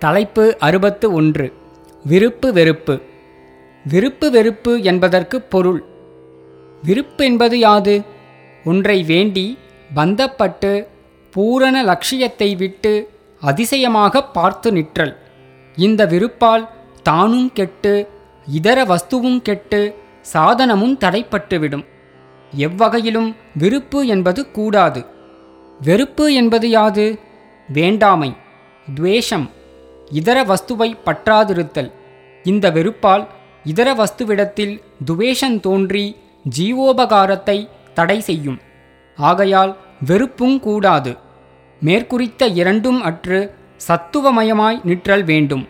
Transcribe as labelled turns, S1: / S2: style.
S1: தலைப்பு அறுபத்து ஒன்று. விருப்பு வெறுப்பு. விருப்பு வெறுப்பு என்பதற்கு பொருள். விருப்பு என்பது யாது? ஒன்றை வேண்டி பந்தப்பட்டு பூரண லட்சியத்தை விட்டு அதிசயமாக பார்த்து நிற்றல். இந்த விருப்பால் தானும் கெட்டு இதர வஸ்துவும் கெட்டு சாதனமும் தடைப்பட்டுவிடும். எவ்வகையிலும் விருப்பு என்பது கூடாது. வெறுப்பு என்பது யாது? வேண்டாமை துவேஷம். இதர வஸ்துவை பற்றாதிருத்தல். இந்த வெறுப்பால் இதர வஸ்துவிடத்தில் துவேஷம் தோன்றி ஜீவோபகாரத்தை தடை செய்யும். ஆகையால் வெறுப்பும் கூடாது. மேற்குறித்த இரண்டும் அற்று சத்துவமயமாய் நிற்றல் வேண்டும்.